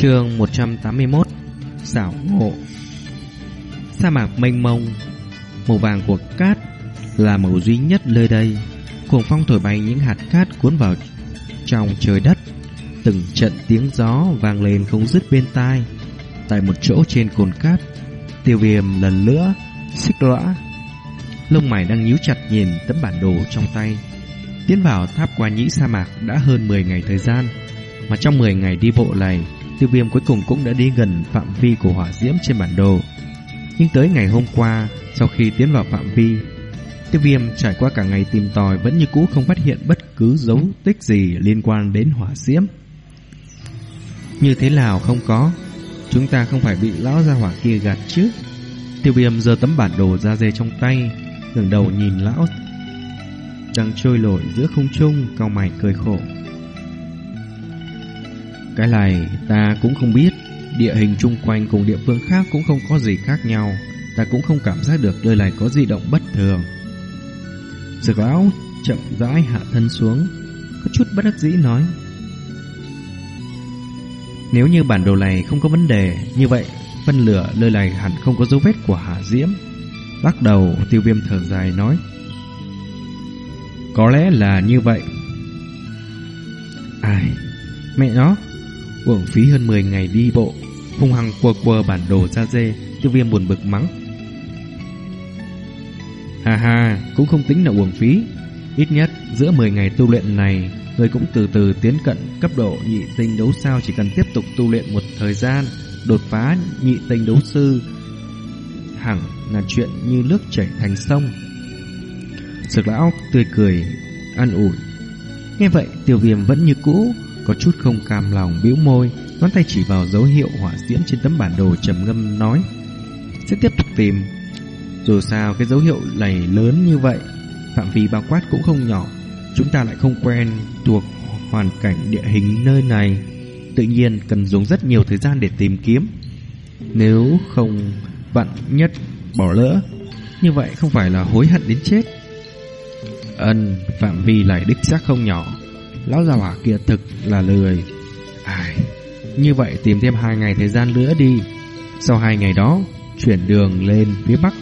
Chương 181 Xảo ngộ. Sa mạc mênh mông, Màu vàng của cát Là màu duy nhất nơi đây. Cuồng phong thổi bay những hạt cát cuốn vào Trong trời đất. Từng trận tiếng gió vang lên không dứt bên tai. Tại một chỗ trên cồn cát, Tiêu viêm lần nữa Xích lõa. Lông mày đang nhíu chặt nhìn tấm bản đồ trong tay. Tiến vào tháp qua nhĩ sa mạc đã hơn 10 ngày thời gian, Mà trong 10 ngày đi bộ này Tiêu viêm cuối cùng cũng đã đi gần phạm vi của hỏa diễm trên bản đồ. Nhưng tới ngày hôm qua, Sau khi tiến vào phạm vi, Tiêu viêm trải qua cả ngày tìm tòi Vẫn như cũ không phát hiện bất cứ dấu tích gì Liên quan đến hỏa diễm. Như thế nào không có, Chúng ta không phải bị lão gia hỏa kia gạt chứ? Tiêu viêm giơ tấm bản đồ ra dê trong tay, ngẩng đầu nhìn lão. Đang trôi nổi giữa không trung cao mày cười khổ cái này ta cũng không biết. Địa hình chung quanh cùng địa phương khác cũng không có gì khác nhau. Ta cũng không cảm giác được nơi này có di động bất thường. Dược lão chậm rãi hạ thân xuống, Có chút bất đắc dĩ nói, Nếu như bản đồ này không có vấn đề Như vậy, phân lửa nơi này hẳn không có dấu vết của hạ diễm. Lắc đầu, tiêu viêm thở dài nói, Có lẽ là như vậy. Ai, Mẹ nó uổng phí hơn 10 ngày đi bộ, hung hăng quơ quơ bản đồ ra dê, tiêu viêm buồn bực mắng. Hà hà, cũng không tính là uổng phí. Ít nhất, giữa 10 ngày tu luyện này, người cũng từ từ tiến cận cấp độ nhị tinh đấu sao chỉ cần tiếp tục tu luyện một thời gian, đột phá nhị tinh đấu sư. Hẳn là chuyện như nước chảy thành sông. Sực lão tươi cười, an ủi. Nghe vậy, tiêu viêm vẫn như cũ, có chút không cam lòng bĩu môi, ngón tay chỉ vào dấu hiệu hỏa diễm trên tấm bản đồ trầm ngâm nói: "Sẽ tiếp tục tìm. Dù sao cái dấu hiệu này lớn như vậy, phạm vi bao quát cũng không nhỏ, chúng ta lại không quen thuộc hoàn cảnh địa hình nơi này, tự nhiên cần dùng rất nhiều thời gian để tìm kiếm. Nếu không vặn nhất bỏ lỡ, như vậy không phải là hối hận đến chết." Ân, phạm vi này đích xác không nhỏ. Lão già hỏa kia thực là lười. Ai, Như vậy tìm thêm hai ngày thời gian nữa đi. Sau hai ngày đó, Chuyển đường lên phía bắc.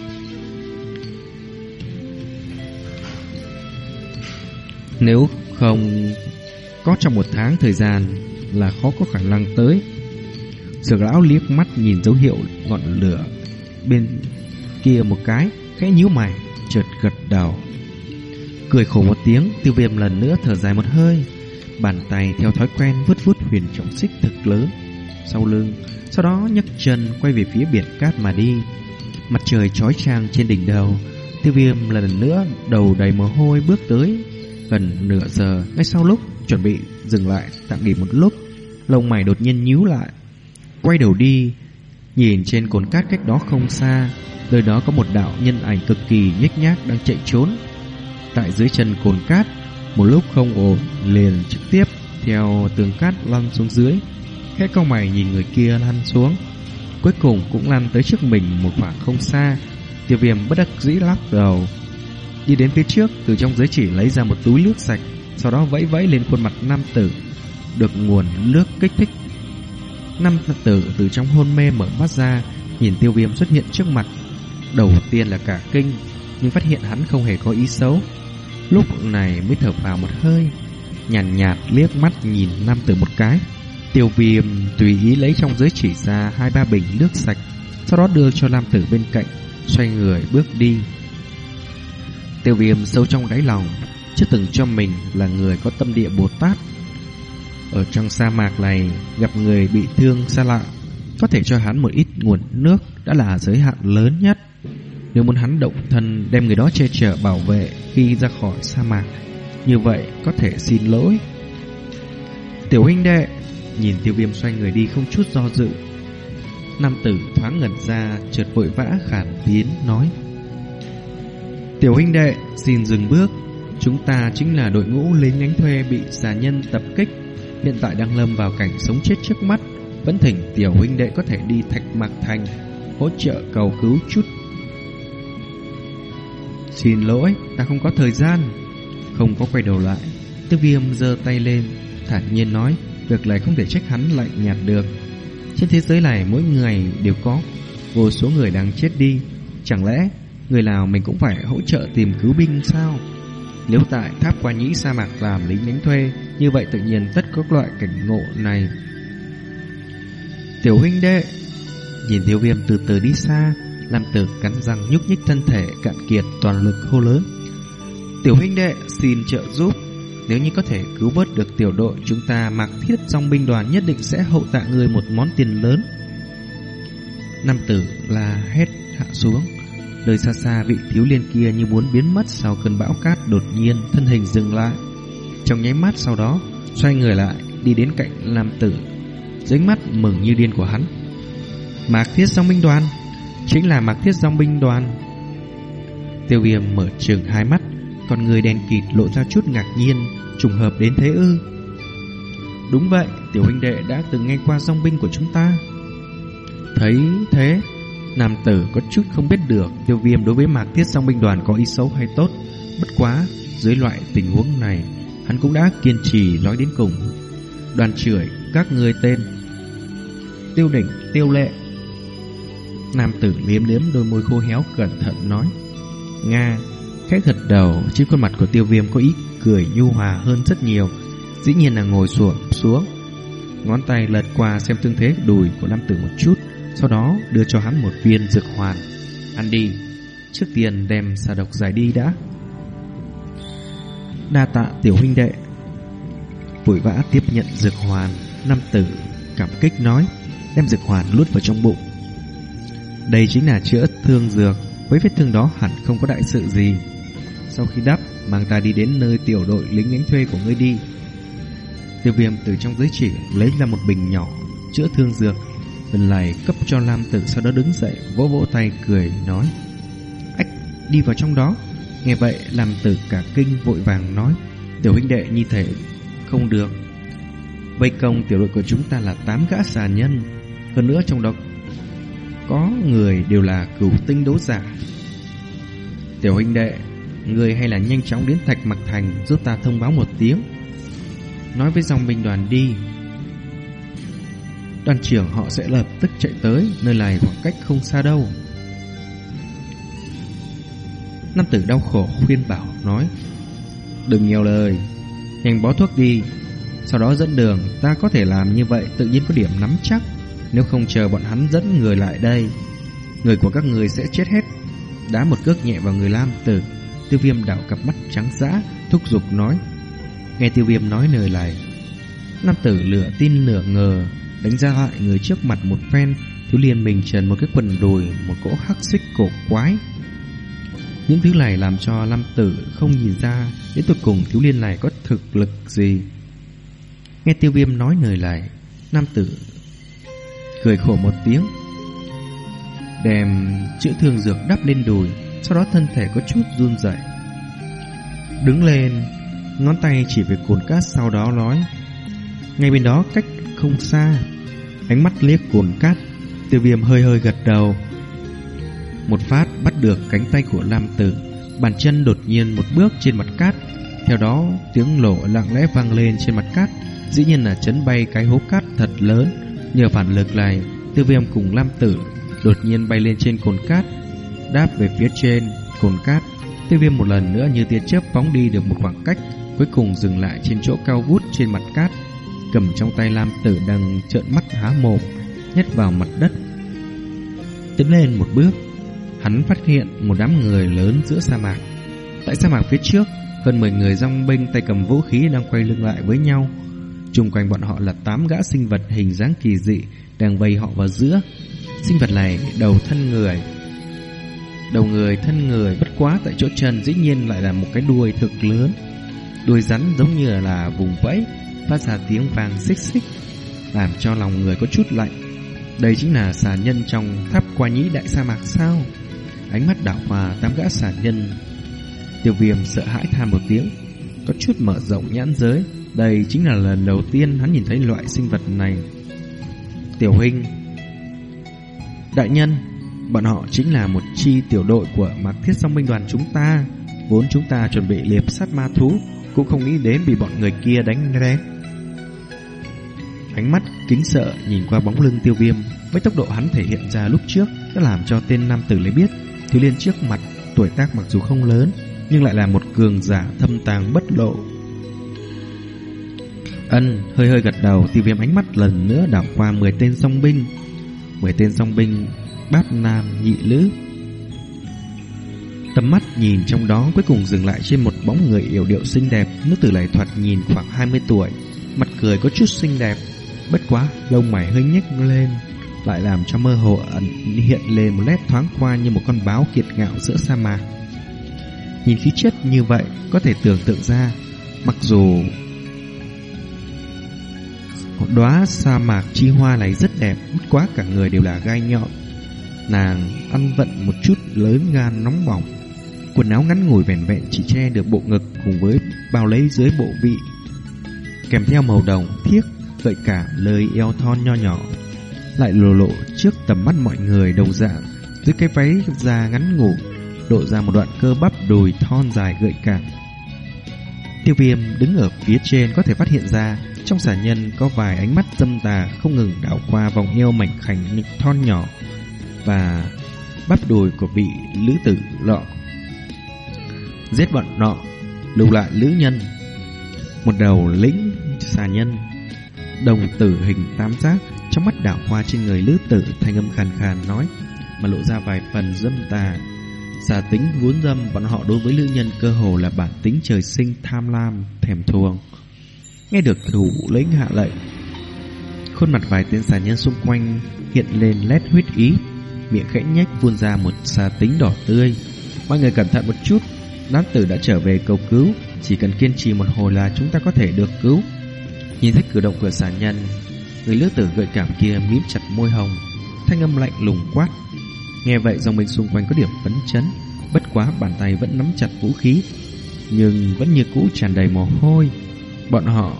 Nếu không, Có trong một tháng thời gian Là khó có khả năng tới. Sược lão liếc mắt nhìn dấu hiệu ngọn lửa. Bên kia một cái, Khẽ nhíu mày, Chợt gật đầu. Cười khổ một tiếng, Tiêu viêm lần nữa thở dài một hơi. Bàn tay theo thói quen vứt vút huyền trọng xích thực lớn sau lưng, sau đó nhấc chân quay về phía biển cát mà đi. Mặt trời chói chang trên đỉnh đầu, tiêu viêm lần nữa đầu đầy mồ hôi bước tới. Gần nửa giờ, ngay sau lúc chuẩn bị dừng lại tạm nghỉ một lúc, lông mày đột nhiên nhíu lại. Quay đầu đi, nhìn trên cồn cát cách đó không xa, nơi đó có một đạo nhân ảnh cực kỳ nhếch nhác đang chạy trốn. Tại dưới chân cồn cát, một lúc không ổn liền trực tiếp theo tường cát lăn xuống dưới. Khẽ cau mày nhìn người kia lăn xuống. Cuối cùng cũng lăn tới trước mình một khoảng không xa. Tiêu viêm bất đắc dĩ lắc đầu. Đi đến phía trước, từ trong giới chỉ lấy ra một túi nước sạch, sau đó vẫy vẫy lên khuôn mặt nam tử, được nguồn nước kích thích. Nam tử từ trong hôn mê mở mắt ra, nhìn tiêu viêm xuất hiện trước mặt. Đầu tiên là cả kinh, nhưng phát hiện hắn không hề có ý xấu. Lúc này mới thở vào một hơi Nhàn nhạt, nhạt liếc mắt nhìn nam tử một cái. Tiêu viêm tùy ý lấy trong giới chỉ ra Hai ba bình nước sạch Sau đó đưa cho nam tử bên cạnh Xoay người bước đi. Tiêu viêm sâu trong đáy lòng Chưa từng cho mình là người có tâm địa Bồ Tát. Ở trong sa mạc này Gặp người bị thương xa lạ Có thể cho hắn một ít nguồn nước Đã là giới hạn lớn nhất nếu muốn hắn động thân đem người đó che chở bảo vệ khi ra khỏi sa mạc, như vậy có thể xin lỗi. Tiểu huynh đệ, nhìn tiêu viêm xoay người đi không chút do dự. Nam tử thoáng ngẩn ra, chợt vội vã khản tiến nói. Tiểu huynh đệ, xin dừng bước. Chúng ta chính là đội ngũ lính đánh thuê bị xà nhân tập kích, hiện tại đang lâm vào cảnh sống chết trước mắt. Vẫn thỉnh tiểu huynh đệ có thể đi thạch mạc thành, hỗ trợ cầu cứu chút Xin lỗi, ta không có thời gian. Không có quay đầu lại, Tư viêm giơ tay lên, thản nhiên nói, Việc này không thể trách hắn lạnh nhạt được. Trên thế giới này mỗi ngày đều có. Vô số người đang chết đi. Chẳng lẽ người nào mình cũng phải hỗ trợ tìm cứu binh sao? Nếu tại tháp qua nhĩ sa mạc làm lính đánh thuê Như vậy tự nhiên tất có loại cảnh ngộ này. Tiểu huynh đệ Nhìn tiêu viêm từ từ đi xa Lam tử cắn răng nhúc nhích thân thể cạn kiệt toàn lực hô lớn. Tiểu huynh đệ, xin trợ giúp. Nếu như có thể cứu vớt được tiểu đội, Chúng ta mặc thiết trong binh đoàn nhất định sẽ hậu tạ người một món tiền lớn. Nam tử là hét hạ xuống. Đời xa xa vị thiếu liên kia như muốn biến mất sau cơn bão cát đột nhiên thân hình dừng lại. Trong nháy mắt sau đó, Xoay người lại, đi đến cạnh Lam tử. Dưới mắt mừng như điên của hắn Mạc thiết song binh đoàn Chính là mặc thiết dòng binh đoàn. Tiêu viêm mở trường hai mắt Còn người đèn kịt lộ ra chút ngạc nhiên Trùng hợp đến thế ư? Đúng vậy Tiểu huynh đệ đã từng nghe qua dòng binh của chúng ta. Thấy thế Nam tử có chút không biết được Tiêu viêm đối với mạc thiết dòng binh đoàn có ý xấu hay tốt. Bất quá Dưới loại tình huống này Hắn cũng đã kiên trì nói đến cùng. Đoàn trưởng các người tên Tiêu đỉnh, tiêu lệ Nam tử liếm liếm đôi môi khô héo cẩn thận nói. Nga Khách gật đầu, Trên khuôn mặt của tiêu viêm có ít cười nhu hòa hơn rất nhiều. Dĩ nhiên là ngồi xuống xuống. Ngón tay lật qua xem tương thế đùi của Nam tử một chút, Sau đó đưa cho hắn một viên dược hoàn. Ăn đi, Trước tiên đem xà độc giải đi đã. Đa tạ tiểu huynh đệ. Vội vã tiếp nhận dược hoàn, Nam tử cảm kích nói, Đem dược hoàn lút vào trong bụng đây chính là chữa thương dược. Với vết thương đó hẳn không có đại sự gì. Sau khi đắp Mang ta đi đến nơi tiểu đội lính đánh thuê của ngươi đi. Tiêu viêm từ trong giới chỉ Lấy ra một bình nhỏ Chữa thương dược, Lần này cấp cho Lam tử Sau đó đứng dậy, vỗ vỗ tay cười, nói, Ách, đi vào trong đó. Nghe vậy, Lam tử cả kinh, vội vàng nói, Tiểu huynh đệ như thể Không được. Vây công tiểu đội của chúng ta là 8 gã xà nhân. Hơn nữa trong đó có người đều là cửu tinh đấu giả. Tiểu huynh đệ, người hay là nhanh chóng đến Thạch Mặc Thành giúp ta thông báo một tiếng. Nói với dòng binh đoàn đi. Đoàn trưởng họ sẽ lập tức chạy tới, nơi này khoảng cách không xa đâu. Nam tử đau khổ khuyên bảo nói Đừng nhiều lời Nhanh bó thuốc đi Sau đó dẫn đường Ta có thể làm như vậy tự nhiên có điểm nắm chắc nếu không chờ bọn hắn dẫn người lại đây, Người của các người sẽ chết hết. Đá một cước nhẹ vào người Lam Tử. Tiêu viêm đảo cặp mắt trắng dã, Thúc giục nói. Nghe tiêu viêm nói lời này Nam tử lửa tin lửa ngờ, Đánh ra lại người trước mặt một phen. Thiếu liên mình trần một cái quần đùi, Một cỗ hắc xích cổ quái. Những thứ này làm cho Lam tử không nhìn ra Đến cuối cùng thiếu liên này có thực lực gì. Nghe tiêu viêm nói lời này Nam tử cười khổ một tiếng. Đem chữ thương dược đắp lên đùi, Sau đó thân thể có chút run rẩy. Đứng lên, Ngón tay chỉ về cồn cát sau đó nói, Ngay bên đó cách không xa. Ánh mắt liếc cồn cát, Tiêu viêm hơi hơi gật đầu. Một phát bắt được cánh tay của Lam Tử, Bàn chân đột nhiên một bước trên mặt cát. Theo đó, tiếng lộ lặng lẽ vang lên trên mặt cát, Dĩ nhiên là chấn bay cái hố cát thật lớn. Nhờ phản lực này, tiêu viêm cùng Lam Tử đột nhiên bay lên trên cồn cát, đáp về phía trên cồn cát. Tiêu viêm một lần nữa như tia chớp phóng đi được một khoảng cách, cuối cùng dừng lại trên chỗ cao vút trên mặt cát, cầm trong tay Lam Tử đang trợn mắt há mồm, nhét vào mặt đất. Tiến lên một bước, hắn phát hiện một đám người lớn giữa sa mạc. Tại sa mạc phía trước, hơn 10 người dòng binh tay cầm vũ khí đang quay lưng lại với nhau, Trung quanh bọn họ là tám gã sinh vật hình dáng kỳ dị đang vây họ vào giữa. Sinh vật này đầu thân người. Đầu người thân người bất quá tại chỗ chân dĩ nhiên lại là một cái đuôi thực lớn. Đuôi rắn giống như là vùng vẫy, phát ra tiếng vàng xích xích, làm cho lòng người có chút lạnh. Đây chính là xà nhân trong tháp qua nhĩ đại sa mạc sao? Ánh mắt đảo qua tám gã xà nhân. Tiêu viêm sợ hãi than một tiếng, có chút mở rộng nhãn giới, đây chính là lần đầu tiên hắn nhìn thấy loại sinh vật này. Tiểu huynh Đại nhân, Bọn họ chính là một chi tiểu đội của mạc thiết song binh đoàn chúng ta Vốn chúng ta chuẩn bị liệp sát ma thú, Cũng không nghĩ đến bị bọn người kia đánh rét Ánh mắt kính sợ nhìn qua bóng lưng tiêu viêm, với tốc độ hắn thể hiện ra lúc trước đã làm cho tên nam tử lấy biết, thiếu liên trước mặt tuổi tác mặc dù không lớn, nhưng lại là một cường giả thâm tàng bất lộ. Ân hơi hơi gật đầu tiêu viêm ánh mắt lần nữa đảo qua 10 tên song binh. 10 tên song binh bát nam nhị lữ. Tầm mắt nhìn trong đó cuối cùng dừng lại trên một bóng người yểu điệu xinh đẹp, nữ tử lại thoạt nhìn khoảng 20 tuổi, mặt cười có chút xinh đẹp, bất quá lông mày hơi nhếch lên, lại làm cho mơ hồ ẩn hiện lên một nét thoáng qua như một con báo kiệt ngạo giữa sa mạc. Nhìn khí chất như vậy, có thể tưởng tượng ra, mặc dù đóa sa mạc chi hoa này rất đẹp, bất quá cả người đều là gai nhọn. Nàng ăn vận một chút lớn gan nóng bỏng, quần áo ngắn ngủi vẻn vẹn chỉ che được bộ ngực cùng với bao lấy dưới bộ vị, kèm theo màu đồng thiếc gợi cảm lời eo thon nho nhỏ lại lộ lộ trước tầm mắt mọi người đầu dạng dưới cái váy da ngắn ngủ lộ ra một đoạn cơ bắp đùi thon dài gợi cảm. Tiêu viêm đứng ở phía trên có thể phát hiện ra trong xà nhân có vài ánh mắt dâm tà không ngừng đảo qua vòng eo mảnh khảnh thon nhỏ và bắp đùi của vị lữ tử lọ. Giết bọn nọ, lưu lại lữ nhân. Một đầu lĩnh xà nhân, đồng tử hình tam giác trong mắt đảo qua trên người lữ tử thanh âm khàn khàn nói mà lộ ra vài phần dâm tà xà tính vốn dâm bọn họ đối với lữ nhân cơ hồ là bản tính trời sinh tham lam, thèm thuồng. Nghe được thủ lĩnh hạ lệnh, khuôn mặt vài tên xà nhân xung quanh hiện lên lét huyết ý, miệng khẽ nhếch phun ra một xà tính đỏ tươi. Mọi người cẩn thận một chút, nam tử đã trở về cầu cứu, chỉ cần kiên trì một hồi là chúng ta có thể được cứu. Nhìn thấy cử động của xà nhân, người lứa tử gợi cảm kia mím chặt môi hồng, thanh âm lạnh lùng quát. Nghe vậy dòng mình xung quanh có điểm phấn chấn Bất quá bàn tay vẫn nắm chặt vũ khí Nhưng vẫn như cũ tràn đầy mồ hôi Bọn họ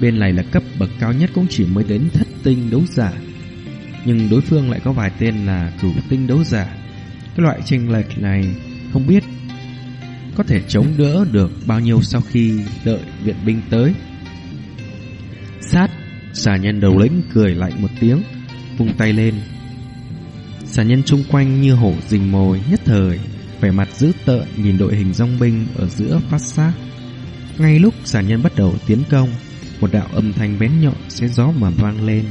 Bên này là cấp bậc cao nhất cũng chỉ mới đến thất tinh đấu giả. Nhưng đối phương lại có vài tên là cửu tinh đấu giả. Cái loại chênh lệch này Không biết Có thể chống đỡ được bao nhiêu sau khi đợi viện binh tới. Sát Xà nhân đầu lĩnh cười lạnh một tiếng Vung tay lên. Xà nhân chung quanh như hổ rình mồi nhất thời, vẻ mặt dữ tợn nhìn đội hình dòng binh ở giữa phát sát. Ngay lúc giả nhân bắt đầu tiến công, một đạo âm thanh bén nhọn xé gió mà vang lên.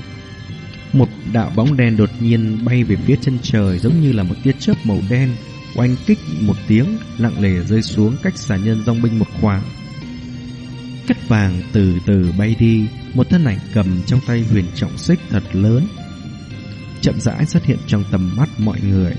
Một đạo bóng đen đột nhiên bay về phía chân trời giống như là một tia chớp màu đen, oanh kích một tiếng lặng lề rơi xuống cách giả nhân dòng binh một khoảng. Cắt vàng từ từ bay đi, một thân ảnh cầm trong tay huyền trọng xích thật lớn chậm rãi xuất hiện trong tầm mắt mọi người.